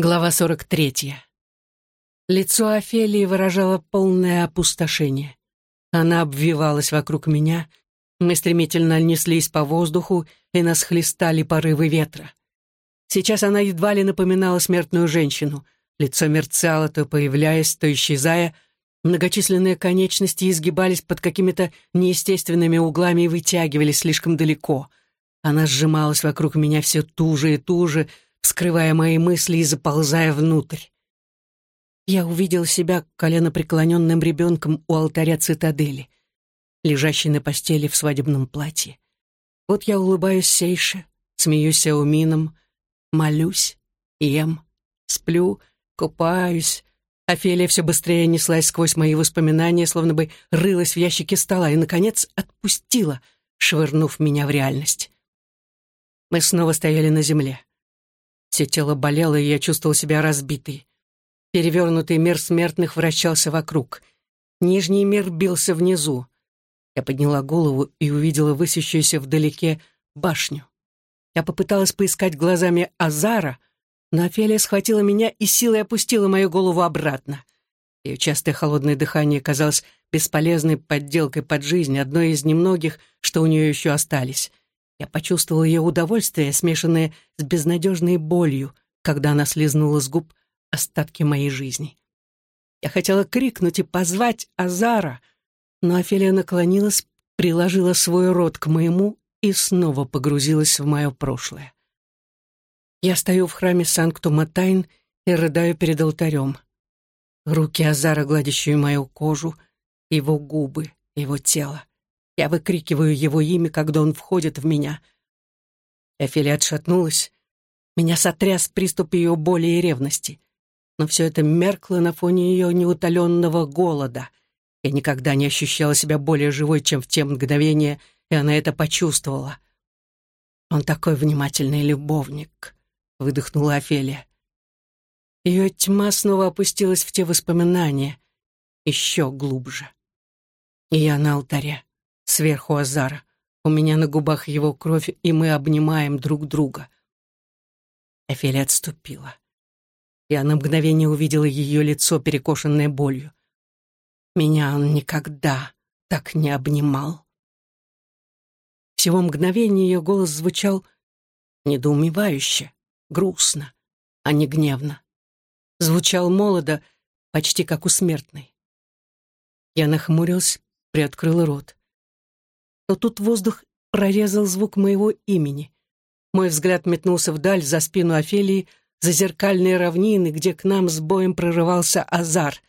Глава 43. Лицо Офелии выражало полное опустошение. Она обвивалась вокруг меня, мы стремительно неслись по воздуху, и нас хлестали порывы ветра. Сейчас она едва ли напоминала смертную женщину. Лицо мерцало, то появляясь, то исчезая. Многочисленные конечности изгибались под какими-то неестественными углами и вытягивались слишком далеко. Она сжималась вокруг меня все туже и туже, вскрывая мои мысли и заползая внутрь. Я увидел себя коленопреклоненным ребенком у алтаря цитадели, лежащей на постели в свадебном платье. Вот я улыбаюсь Сейше, смеюсь Аумином, молюсь, ем, сплю, купаюсь. Офелия все быстрее неслась сквозь мои воспоминания, словно бы рылась в ящике стола и, наконец, отпустила, швырнув меня в реальность. Мы снова стояли на земле. Все тело болело, и я чувствовал себя разбитой. Перевернутый мир смертных вращался вокруг. Нижний мир бился внизу. Я подняла голову и увидела высящуюся вдалеке башню. Я попыталась поискать глазами Азара, но Офелия схватила меня и силой опустила мою голову обратно. Ее частое холодное дыхание казалось бесполезной подделкой под жизнь, одной из немногих, что у нее еще остались. Я почувствовал ее удовольствие, смешанное с безнадежной болью, когда она слезнула с губ остатки моей жизни. Я хотела крикнуть и позвать Азара, но Офелия наклонилась, приложила свой рот к моему и снова погрузилась в мое прошлое. Я стою в храме Санктума-Тайн и рыдаю перед алтарем. Руки Азара, гладящие мою кожу, его губы, его тело. Я выкрикиваю его имя, когда он входит в меня. Эфелия отшатнулась. Меня сотряс приступ ее боли и ревности. Но все это меркло на фоне ее неутоленного голода. Я никогда не ощущала себя более живой, чем в те мгновения, и она это почувствовала. «Он такой внимательный любовник», — выдохнула Офелия. Ее тьма снова опустилась в те воспоминания, еще глубже. И я на алтаре сверху Азара. У меня на губах его кровь, и мы обнимаем друг друга. Эфелия отступила. Я на мгновение увидела ее лицо, перекошенное болью. Меня он никогда так не обнимал. Всего мгновение ее голос звучал недоумевающе, грустно, а не гневно. Звучал молодо, почти как у смертной. Я нахмурился, приоткрыла рот но тут воздух прорезал звук моего имени. Мой взгляд метнулся вдаль, за спину Офелии, за зеркальные равнины, где к нам с боем прорывался Азар.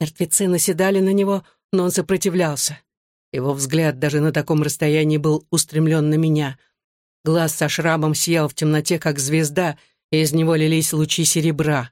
Мертвецы наседали на него, но он сопротивлялся. Его взгляд даже на таком расстоянии был устремлен на меня. Глаз со шрамом сиял в темноте, как звезда, и из него лились лучи серебра.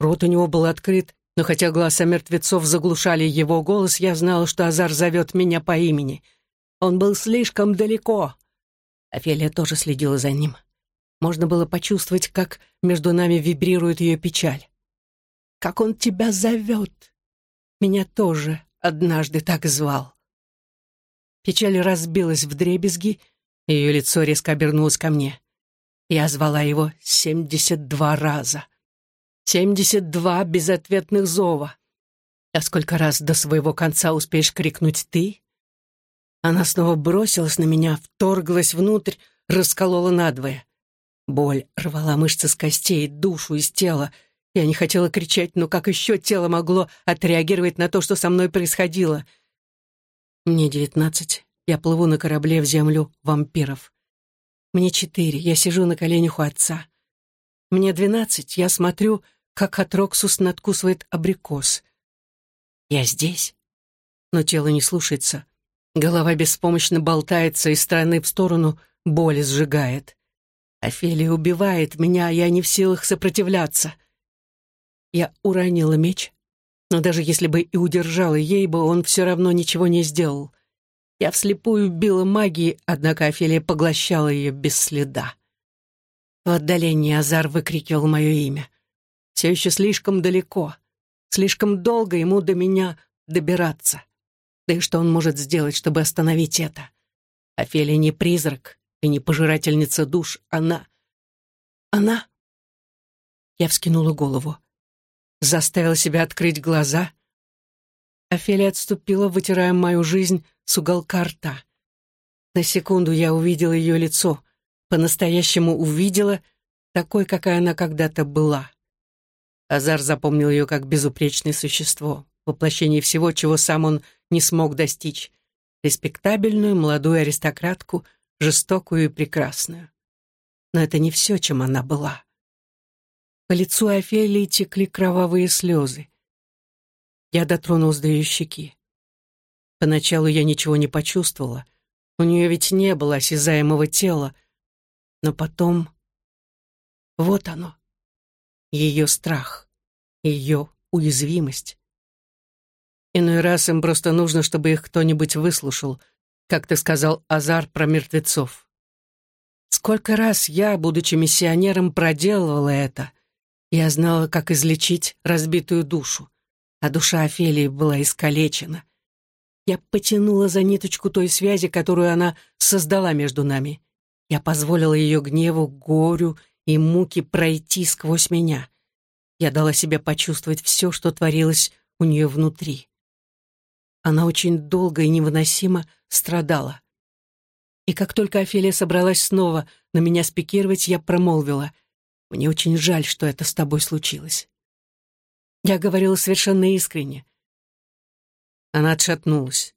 Рот у него был открыт, но хотя глаза мертвецов заглушали его голос, я знала, что Азар зовет меня по имени — он был слишком далеко. Офелия тоже следила за ним. Можно было почувствовать, как между нами вибрирует ее печаль. «Как он тебя зовет!» Меня тоже однажды так звал. Печаль разбилась в дребезги, и ее лицо резко обернулось ко мне. Я звала его семьдесят два раза. Семьдесят два безответных зова. А сколько раз до своего конца успеешь крикнуть ты? Она снова бросилась на меня, вторглась внутрь, расколола надвое. Боль рвала мышцы с костей, душу из тела. Я не хотела кричать, но как еще тело могло отреагировать на то, что со мной происходило? Мне девятнадцать. Я плыву на корабле в землю вампиров. Мне четыре. Я сижу на коленях у отца. Мне двенадцать. Я смотрю, как Атроксус надкусывает абрикос. Я здесь. Но тело не слушается. Голова беспомощно болтается из стороны в сторону, боль сжигает. Офелия убивает меня, я не в силах сопротивляться. Я уронила меч, но даже если бы и удержала ей бы, он все равно ничего не сделал. Я вслепую била магией, однако Офелия поглощала ее без следа. В отдалении Азар выкрикивал мое имя. Все еще слишком далеко, слишком долго ему до меня добираться. Да и что он может сделать, чтобы остановить это? Офелия не призрак и не пожирательница душ. Она... Она... Я вскинула голову. Заставила себя открыть глаза. Офелия отступила, вытирая мою жизнь с уголка рта. На секунду я увидела ее лицо, по-настоящему увидела, такой, какая она когда-то была. Азар запомнил ее как безупречное существо, воплощение всего, чего сам он не смог достичь. Респектабельную молодую аристократку, жестокую и прекрасную. Но это не все, чем она была. По лицу Офелии текли кровавые слезы. Я дотронулась до ее щеки. Поначалу я ничего не почувствовала. У нее ведь не было осязаемого тела. Но потом... Вот оно. Ее страх. Ее уязвимость. Иной раз им просто нужно, чтобы их кто-нибудь выслушал, как ты сказал, Азар про мертвецов. Сколько раз я, будучи миссионером, проделывала это. Я знала, как излечить разбитую душу, а душа Офелии была искалечена. Я потянула за ниточку той связи, которую она создала между нами. Я позволила ее гневу, горю и муке пройти сквозь меня. Я дала себе почувствовать все, что творилось у нее внутри. Она очень долго и невыносимо страдала. И как только Офелия собралась снова на меня спикировать, я промолвила, «Мне очень жаль, что это с тобой случилось». Я говорила совершенно искренне. Она отшатнулась.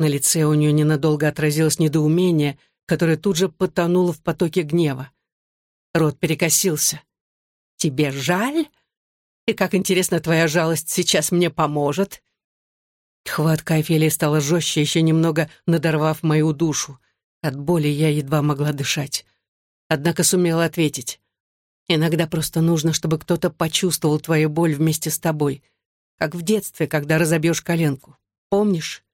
На лице у нее ненадолго отразилось недоумение, которое тут же потонуло в потоке гнева. Рот перекосился. «Тебе жаль? И как интересно, твоя жалость сейчас мне поможет?» Хватка Офелии стала жестче, еще немного надорвав мою душу. От боли я едва могла дышать. Однако сумела ответить. «Иногда просто нужно, чтобы кто-то почувствовал твою боль вместе с тобой, как в детстве, когда разобьешь коленку. Помнишь?»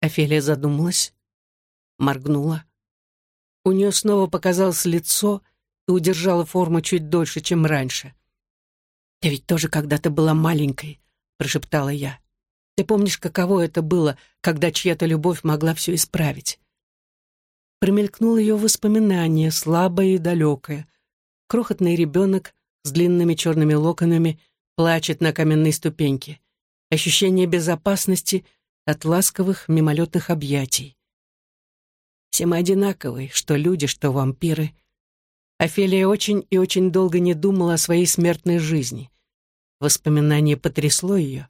Офелия задумалась, моргнула. У нее снова показалось лицо и удержала форму чуть дольше, чем раньше. «Ты ведь тоже когда-то была маленькой», — прошептала я. «Ты помнишь, каково это было, когда чья-то любовь могла все исправить?» промелькнуло ее воспоминание, слабое и далекое. Крохотный ребенок с длинными черными локонами плачет на каменной ступеньке. Ощущение безопасности от ласковых мимолетных объятий. Все мы одинаковые, что люди, что вампиры. Офелия очень и очень долго не думала о своей смертной жизни. Воспоминание потрясло ее.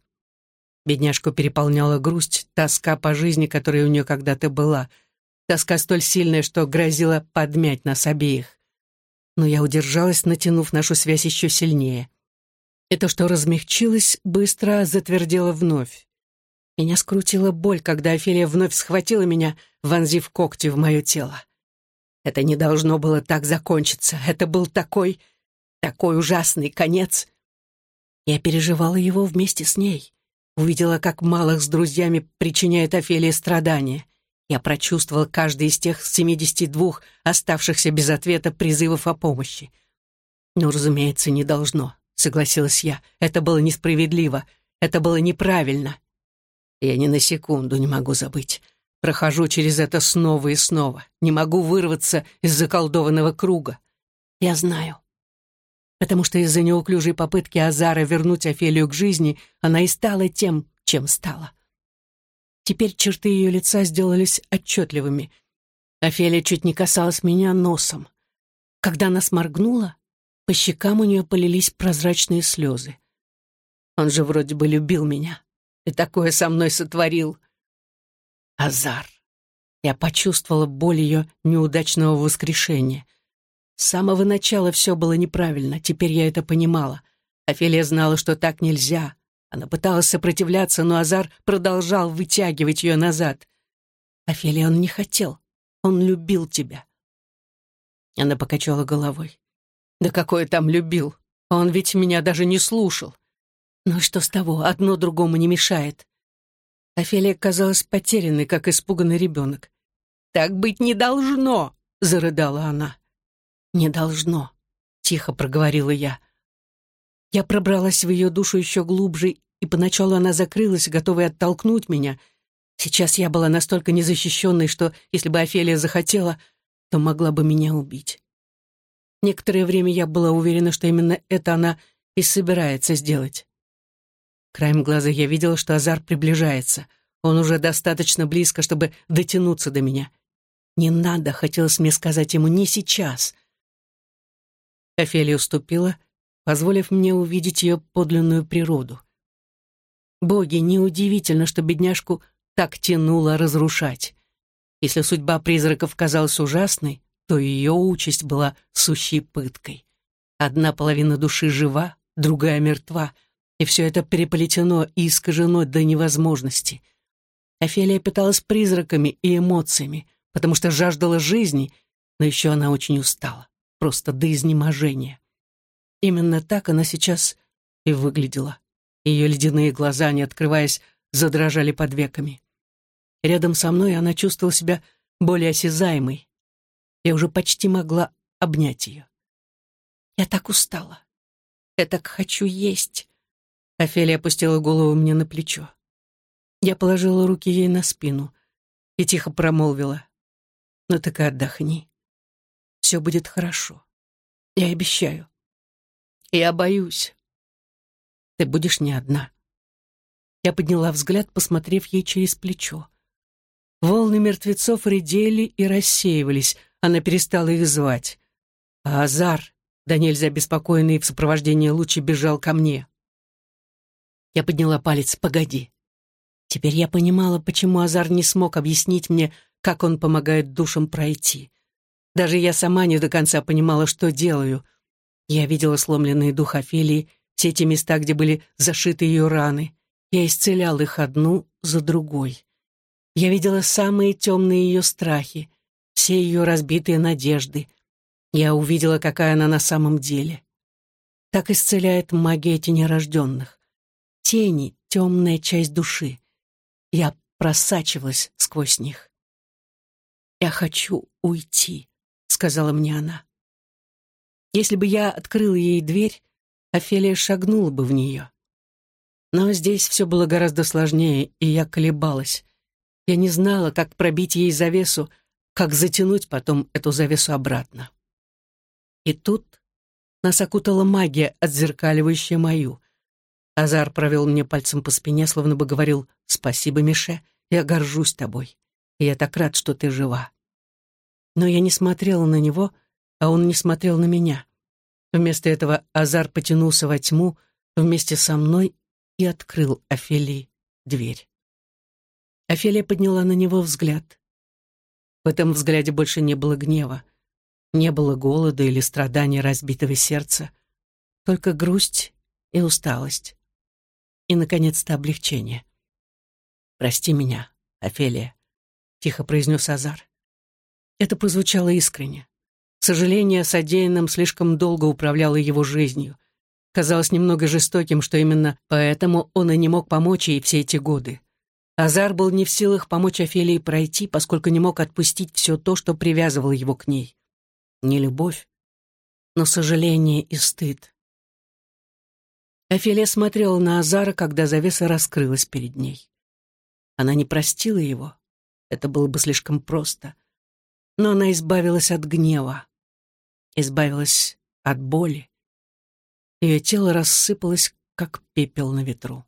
Бедняжку переполняла грусть, тоска по жизни, которая у нее когда-то была — Тоска столь сильная, что грозила подмять нас обеих. Но я удержалась, натянув нашу связь еще сильнее. Это, что размягчилось, быстро затвердело вновь. Меня скрутила боль, когда Офелия вновь схватила меня, вонзив когти в мое тело. Это не должно было так закончиться. Это был такой, такой ужасный конец. Я переживала его вместе с ней. Увидела, как малых с друзьями причиняет Офелия страдания. Я прочувствовал каждый из тех 72 оставшихся без ответа призывов о помощи. «Ну, разумеется, не должно», — согласилась я. «Это было несправедливо. Это было неправильно». Я ни на секунду не могу забыть. Прохожу через это снова и снова. Не могу вырваться из заколдованного круга. Я знаю. Потому что из-за неуклюжей попытки Азара вернуть Офелию к жизни она и стала тем, чем стала. Теперь черты ее лица сделались отчетливыми. Офелия чуть не касалась меня носом. Когда она сморгнула, по щекам у нее полились прозрачные слезы. Он же вроде бы любил меня. И такое со мной сотворил. Азар. Я почувствовала боль ее неудачного воскрешения. С самого начала все было неправильно, теперь я это понимала. Офелия знала, что так нельзя. Она пыталась сопротивляться, но Азар продолжал вытягивать ее назад. «Офелия, он не хотел. Он любил тебя». Она покачала головой. «Да какое там любил? Он ведь меня даже не слушал. Ну что с того, одно другому не мешает». Офелия казалась потерянной, как испуганный ребенок. «Так быть не должно!» — зарыдала она. «Не должно», — тихо проговорила я. Я пробралась в ее душу еще глубже, и поначалу она закрылась, готовая оттолкнуть меня. Сейчас я была настолько незащищенной, что, если бы Офелия захотела, то могла бы меня убить. Некоторое время я была уверена, что именно это она и собирается сделать. Краем глаза я видела, что Азар приближается. Он уже достаточно близко, чтобы дотянуться до меня. Не надо, хотелось мне сказать ему, не сейчас. Офелия уступила, позволив мне увидеть ее подлинную природу. Боги, неудивительно, что бедняжку так тянуло разрушать. Если судьба призраков казалась ужасной, то ее участь была сущей пыткой. Одна половина души жива, другая мертва, и все это переплетено и искажено до невозможности. Офелия питалась призраками и эмоциями, потому что жаждала жизни, но еще она очень устала, просто до изнеможения. Именно так она сейчас и выглядела. Ее ледяные глаза, не открываясь, задрожали под веками. Рядом со мной она чувствовала себя более осязаемой. Я уже почти могла обнять ее. Я так устала. Я так хочу есть. Офелия опустила голову мне на плечо. Я положила руки ей на спину и тихо промолвила. «Ну так и отдохни. Все будет хорошо. Я обещаю. Я боюсь. Ты будешь не одна». Я подняла взгляд, посмотрев ей через плечо. Волны мертвецов редели и рассеивались, она перестала их звать. А Азар, да нельзя беспокойный в сопровождении лучи, бежал ко мне. Я подняла палец «Погоди». Теперь я понимала, почему Азар не смог объяснить мне, как он помогает душам пройти. Даже я сама не до конца понимала, что делаю. Я видела сломленный дух Офелии, все те места, где были зашиты ее раны. Я исцелял их одну за другой. Я видела самые темные ее страхи, все ее разбитые надежды. Я увидела, какая она на самом деле. Так исцеляет магия тенерожденных. Тени — темная часть души. Я просачивалась сквозь них. «Я хочу уйти», — сказала мне она. Если бы я открыла ей дверь, Офелия шагнула бы в нее. Но здесь все было гораздо сложнее, и я колебалась. Я не знала, как пробить ей завесу, как затянуть потом эту завесу обратно. И тут нас окутала магия, отзеркаливающая мою. Азар провел мне пальцем по спине, словно бы говорил «Спасибо, Мише, я горжусь тобой, и я так рад, что ты жива». Но я не смотрела на него, а он не смотрел на меня. Вместо этого Азар потянулся во тьму вместе со мной и открыл Офелии дверь. Офелия подняла на него взгляд. В этом взгляде больше не было гнева, не было голода или страдания разбитого сердца, только грусть и усталость. И, наконец-то, облегчение. «Прости меня, Офелия», — тихо произнес Азар. Это прозвучало искренне. Сожаление о содеянном слишком долго управляло его жизнью. Казалось немного жестоким, что именно поэтому он и не мог помочь ей все эти годы. Азар был не в силах помочь Офелии пройти, поскольку не мог отпустить все то, что привязывало его к ней. Не любовь, но сожаление и стыд. Офелия смотрела на Азара, когда завеса раскрылась перед ней. Она не простила его, это было бы слишком просто. Но она избавилась от гнева, избавилась от боли. Ее тело рассыпалось, как пепел на ветру.